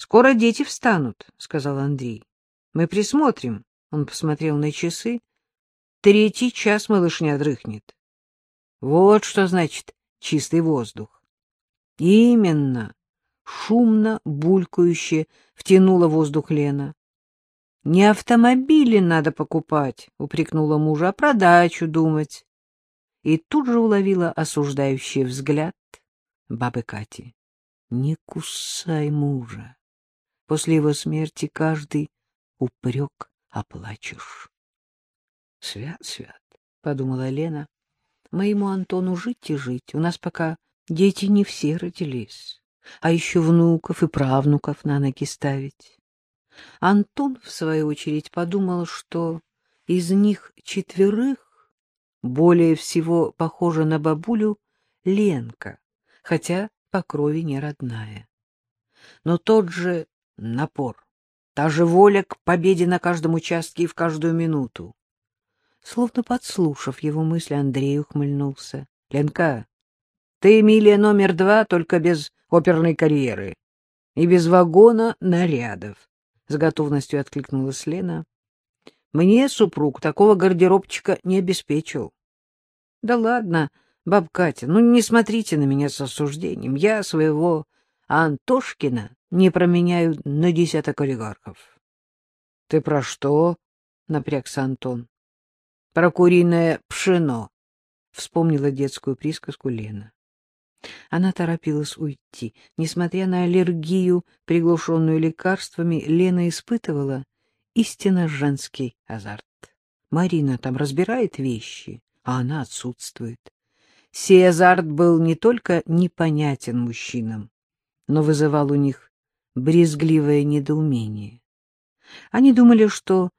Скоро дети встанут, — сказал Андрей. — Мы присмотрим. Он посмотрел на часы. Третий час малышня дрыхнет. Вот что значит чистый воздух. Именно. Шумно, булькающе втянула воздух Лена. — Не автомобили надо покупать, — упрекнула мужа, — а про дачу думать. И тут же уловила осуждающий взгляд бабы Кати. — Не кусай мужа. После его смерти каждый упрек оплачешь. — Свят, свят, — подумала Лена. — Моему Антону жить и жить. У нас пока дети не все родились, а еще внуков и правнуков на ноги ставить. Антон, в свою очередь, подумал, что из них четверых более всего похожа на бабулю Ленка, хотя по крови не родная. Но тот же напор, та же воля к победе на каждом участке и в каждую минуту. Словно подслушав его мысли, Андрей ухмыльнулся. — Ленка, ты Эмилия номер два, только без оперной карьеры и без вагона нарядов, — с готовностью откликнулась Лена. — Мне супруг такого гардеробчика не обеспечил. — Да ладно, баб Катя, ну не смотрите на меня с осуждением. Я своего Антошкина не променяю на десяток олигархов. — Ты про что? — напрягся Антон. — Про куриное пшено, — вспомнила детскую присказку Лена. Она торопилась уйти. Несмотря на аллергию, приглушенную лекарствами, Лена испытывала истинно женский азарт. Марина там разбирает вещи, а она отсутствует. Сей азарт был не только непонятен мужчинам, но вызывал у них брезгливое недоумение. Они думали, что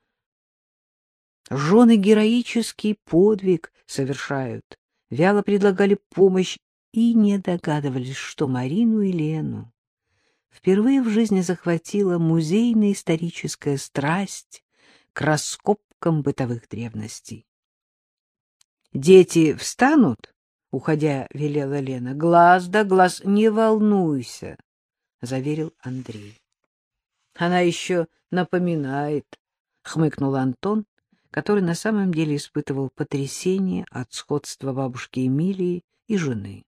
жены героический подвиг совершают, вяло предлагали помощь и не догадывались, что Марину и Лену впервые в жизни захватила музейно-историческая страсть к раскопкам бытовых древностей. «Дети встанут?» — уходя, велела Лена. — Глаз да глаз, не волнуйся, — заверил Андрей. — Она еще напоминает, — хмыкнул Антон, который на самом деле испытывал потрясение от сходства бабушки Эмилии и жены.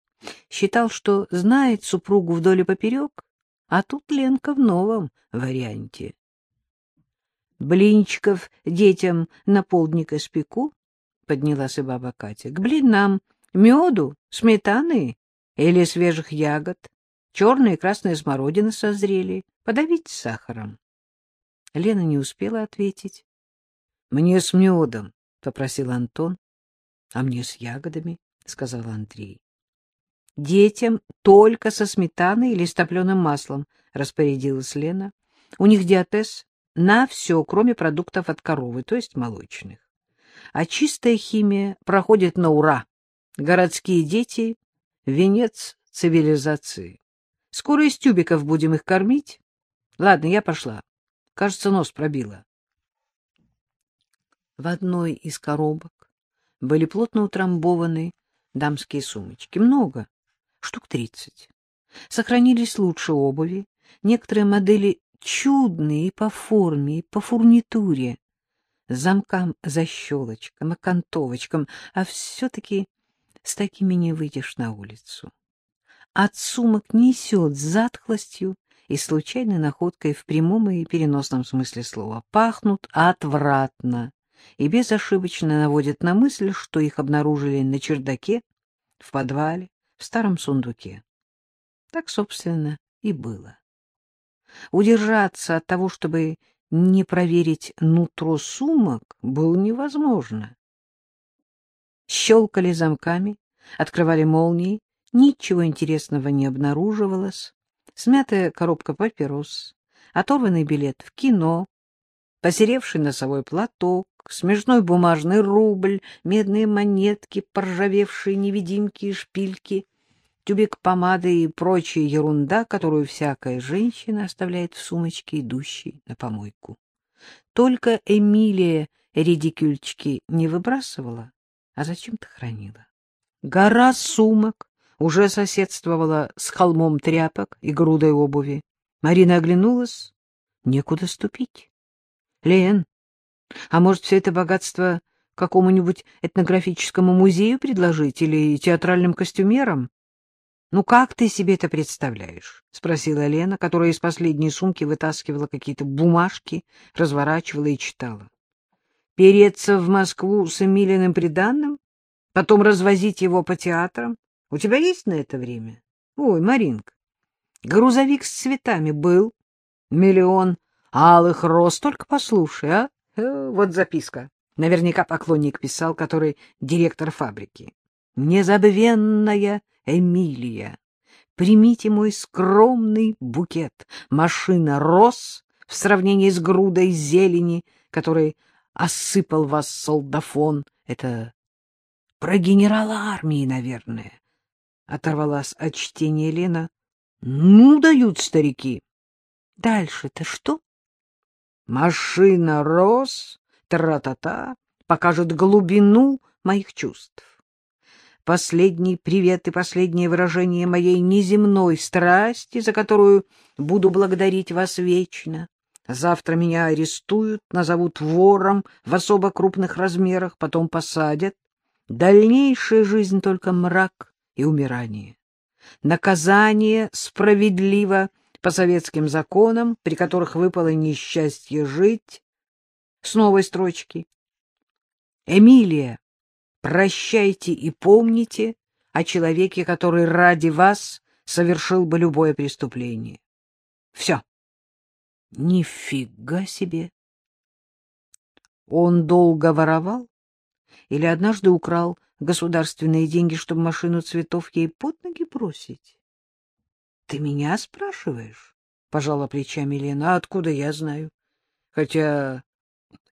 Считал, что знает супругу вдоль и поперек, а тут Ленка в новом варианте. — Блинчиков детям на полдник испеку, — поднялась и баба Катя, — к блинам Меду, сметаны или свежих ягод. Черные и красные смородины созрели. Подавить сахаром. Лена не успела ответить. — Мне с медом, — попросил Антон. — А мне с ягодами, — сказал Андрей. — Детям только со сметаной или с топленым маслом, — распорядилась Лена. — У них диатез на все, кроме продуктов от коровы, то есть молочных. А чистая химия проходит на ура. Городские дети — венец цивилизации. Скоро из тюбиков будем их кормить. Ладно, я пошла. Кажется, нос пробила. В одной из коробок были плотно утрамбованы дамские сумочки. Много, штук тридцать. Сохранились лучше обуви. Некоторые модели чудные по форме, и по фурнитуре. Замкам, защелочкам, окантовочкам, а все-таки с такими не выйдешь на улицу. От сумок несет затхлостью и случайной находкой в прямом и переносном смысле слова. Пахнут отвратно и безошибочно наводят на мысль, что их обнаружили на чердаке, в подвале, в старом сундуке. Так, собственно, и было. Удержаться от того, чтобы не проверить нутро сумок, было невозможно щелкали замками, открывали молнии, ничего интересного не обнаруживалось. Смятая коробка папирос, оторванный билет в кино, посеревший носовой платок, смешной бумажный рубль, медные монетки, поржавевшие невидимки и шпильки, тюбик помады и прочая ерунда, которую всякая женщина оставляет в сумочке, идущей на помойку. Только Эмилия редикюльчики не выбрасывала, а зачем-то хранила. Гора сумок уже соседствовала с холмом тряпок и грудой обуви. Марина оглянулась. Некуда ступить. Лен, а может, все это богатство какому-нибудь этнографическому музею предложить или театральным костюмерам? Ну, как ты себе это представляешь? — спросила Лена, которая из последней сумки вытаскивала какие-то бумажки, разворачивала и читала. — Переться в Москву с Эмилиным приданным? Потом развозить его по театрам? У тебя есть на это время? Ой, Маринка, грузовик с цветами был. Миллион алых роз, только послушай, а? Э, вот записка. Наверняка поклонник писал, который директор фабрики. Незабвенная Эмилия, примите мой скромный букет. Машина роз в сравнении с грудой зелени, которой осыпал вас солдафон. Это про генерала армии, наверное. Оторвалась от чтения Лена. Ну, дают старики. Дальше-то что? Машина роз, тра-та-та, покажет глубину моих чувств. Последний привет и последнее выражение моей неземной страсти, за которую буду благодарить вас вечно. Завтра меня арестуют, назовут вором в особо крупных размерах, потом посадят. Дальнейшая жизнь только мрак и умирание. Наказание справедливо по советским законам, при которых выпало несчастье жить. С новой строчки. Эмилия, прощайте и помните о человеке, который ради вас совершил бы любое преступление. Все. Нифига себе! Он долго воровал? или однажды украл государственные деньги, чтобы машину цветов ей под ноги бросить? — Ты меня спрашиваешь? — пожала плечами Лена. — А откуда я знаю? Хотя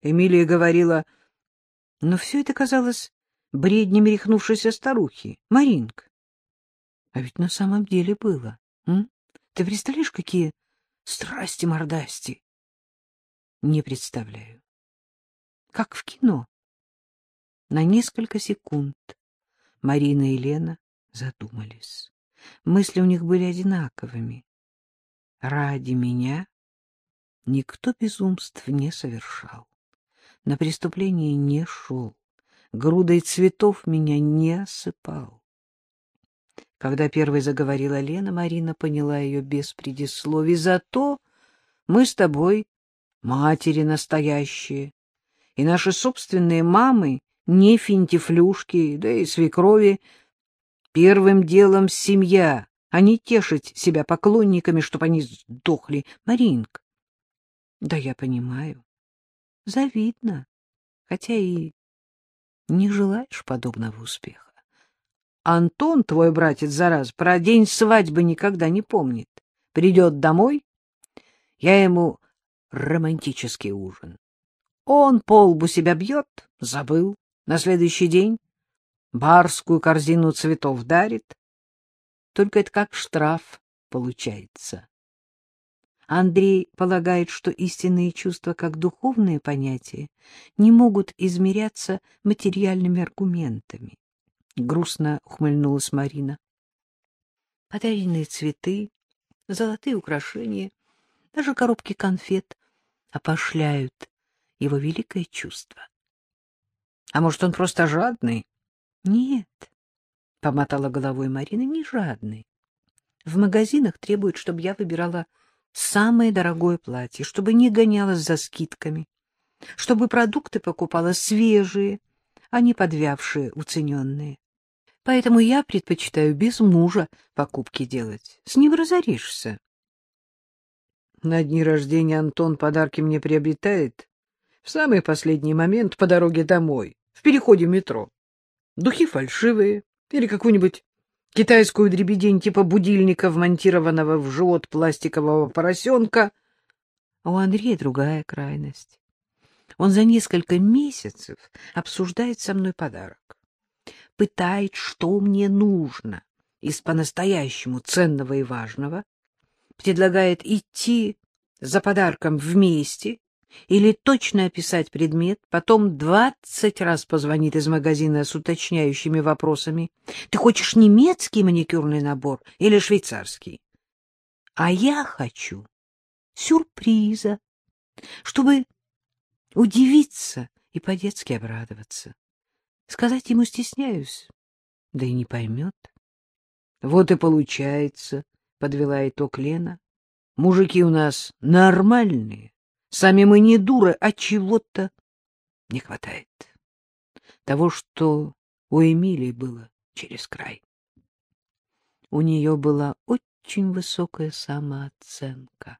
Эмилия говорила... Но все это казалось бреднями рехнувшейся старухи. Маринка. А ведь на самом деле было. М? Ты представляешь, какие страсти-мордасти? Не представляю. Как в кино. На несколько секунд Марина и Лена задумались. Мысли у них были одинаковыми. Ради меня никто безумств не совершал. На преступление не шел. Грудой цветов меня не осыпал. Когда первой заговорила Лена, Марина поняла ее без предисловий. Зато мы с тобой матери настоящие, и наши собственные мамы ни финтифлюшки, да и свекрови. Первым делом семья, а не тешить себя поклонниками, чтоб они сдохли. Маринка. Да я понимаю. Завидно. Хотя и не желаешь подобного успеха. Антон, твой братец, зараз, про день свадьбы никогда не помнит. Придет домой, я ему романтический ужин. Он полбу себя бьет, забыл. На следующий день барскую корзину цветов дарит. Только это как штраф получается. Андрей полагает, что истинные чувства, как духовные понятия, не могут измеряться материальными аргументами. Грустно ухмыльнулась Марина. Подаренные цветы, золотые украшения, даже коробки конфет опошляют его великое чувство. А может, он просто жадный? — Нет, — помотала головой Марина, — не жадный. В магазинах требуют, чтобы я выбирала самое дорогое платье, чтобы не гонялась за скидками, чтобы продукты покупала свежие, а не подвявшие, уцененные. Поэтому я предпочитаю без мужа покупки делать. С ним разоришься. На дни рождения Антон подарки мне приобретает в самый последний момент по дороге домой в переходе метро. Духи фальшивые или какую-нибудь китайскую дребедень типа будильника, вмонтированного в живот пластикового поросенка. А у Андрея другая крайность. Он за несколько месяцев обсуждает со мной подарок. Пытает, что мне нужно из по-настоящему ценного и важного. Предлагает идти за подарком вместе или точно описать предмет, потом двадцать раз позвонит из магазина с уточняющими вопросами. Ты хочешь немецкий маникюрный набор или швейцарский? А я хочу сюрприза, чтобы удивиться и по-детски обрадоваться. Сказать ему стесняюсь, да и не поймет. Вот и получается, — подвела итог Лена. Мужики у нас нормальные, сами мы не дуры, а чего-то не хватает. Того, что у Эмилии было через край. У нее была очень высокая самооценка,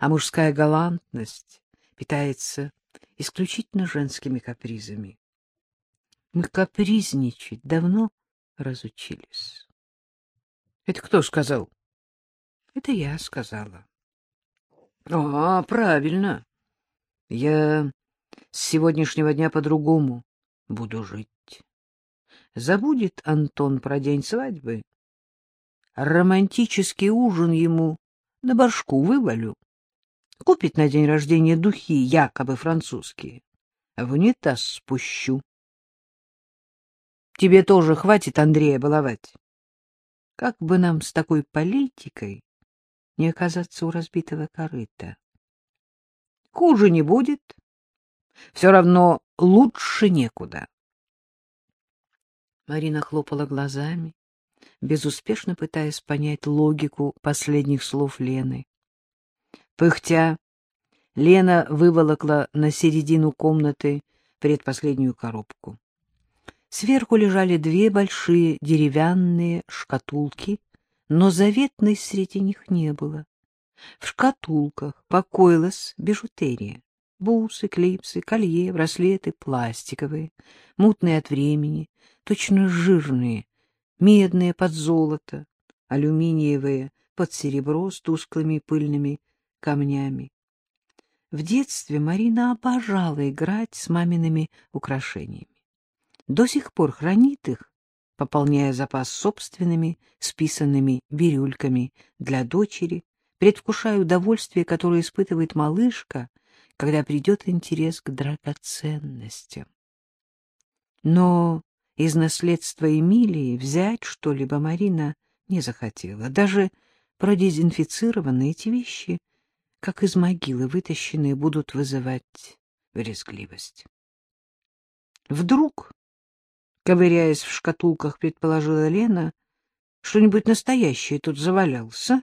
а мужская галантность питается исключительно женскими капризами. Мы капризничать давно разучились. — Это кто сказал? — Это я сказала. — А, правильно. Я с сегодняшнего дня по-другому буду жить. Забудет Антон про день свадьбы. Романтический ужин ему на башку вывалю. Купит на день рождения духи, якобы французские. В унитаз спущу. Тебе тоже хватит Андрея баловать. Как бы нам с такой политикой не оказаться у разбитого корыта? Хуже не будет. Все равно лучше некуда. Марина хлопала глазами, безуспешно пытаясь понять логику последних слов Лены. Пыхтя, Лена выволокла на середину комнаты предпоследнюю коробку. Сверху лежали две большие деревянные шкатулки, но заветной среди них не было. В шкатулках покоилась бижутерия. Бусы, клипсы, колье, браслеты пластиковые, мутные от времени, точно жирные, медные под золото, алюминиевые под серебро с тусклыми пыльными камнями. В детстве Марина обожала играть с мамиными украшениями. До сих пор хранит их, пополняя запас собственными списанными бирюльками для дочери, предвкушая удовольствие, которое испытывает малышка, когда придет интерес к драгоценностям. Но из наследства Эмилии взять что-либо Марина не захотела. Даже продезинфицированные эти вещи, как из могилы вытащенные, будут вызывать брезгливость. Вдруг, ковыряясь в шкатулках, предположила Лена, что-нибудь настоящее тут завалялся?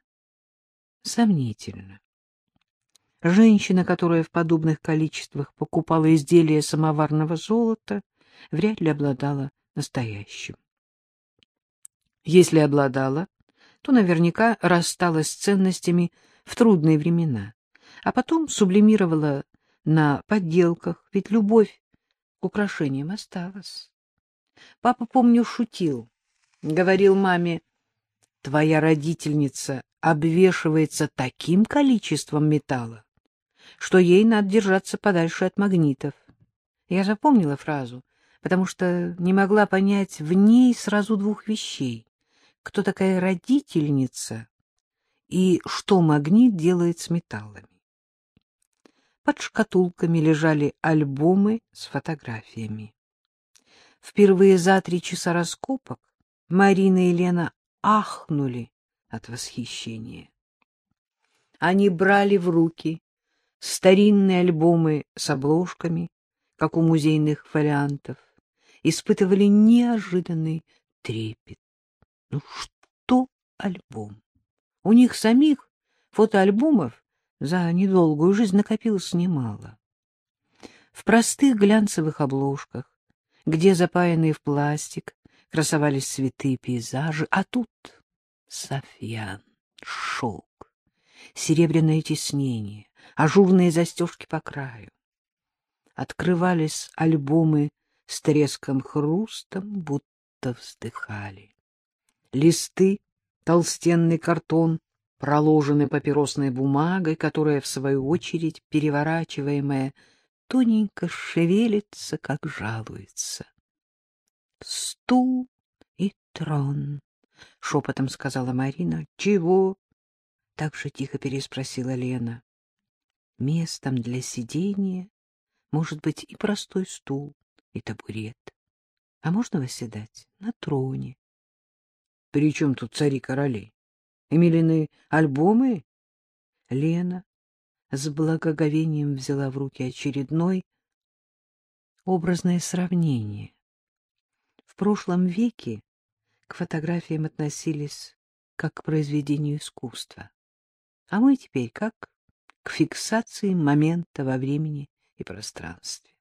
Сомнительно. Женщина, которая в подобных количествах покупала изделия самоварного золота, вряд ли обладала настоящим. Если обладала, то наверняка рассталась с ценностями в трудные времена, а потом сублимировала на подделках, ведь любовь к украшениям осталась. Папа, помню, шутил, говорил маме, твоя родительница обвешивается таким количеством металла, что ей надо держаться подальше от магнитов. Я запомнила фразу, потому что не могла понять в ней сразу двух вещей. Кто такая родительница и что магнит делает с металлами. Под шкатулками лежали альбомы с фотографиями. Впервые за три часа раскопок Марина и Лена ахнули от восхищения. Они брали в руки старинные альбомы с обложками, как у музейных фолиантов, испытывали неожиданный трепет. Ну что альбом? У них самих фотоальбомов за недолгую жизнь накопилось немало. В простых глянцевых обложках, где запаянные в пластик красовались цветы и пейзажи, а тут софьян, шелк, серебряное тиснение, ажурные застежки по краю. Открывались альбомы с треском хрустом, будто вздыхали. Листы, толстенный картон, проложены папиросной бумагой, которая, в свою очередь, переворачиваемая, тоненько шевелится, как жалуется. «Стул и трон», — шепотом сказала Марина. «Чего?» — так же тихо переспросила Лена. Местом для сидения может быть и простой стул, и табурет, а можно восседать на троне. При чем тут цари-короли? Эмилины альбомы? Лена с благоговением взяла в руки очередной образное сравнение. В прошлом веке к фотографиям относились как к произведению искусства, а мы теперь как к фиксации момента во времени и пространстве.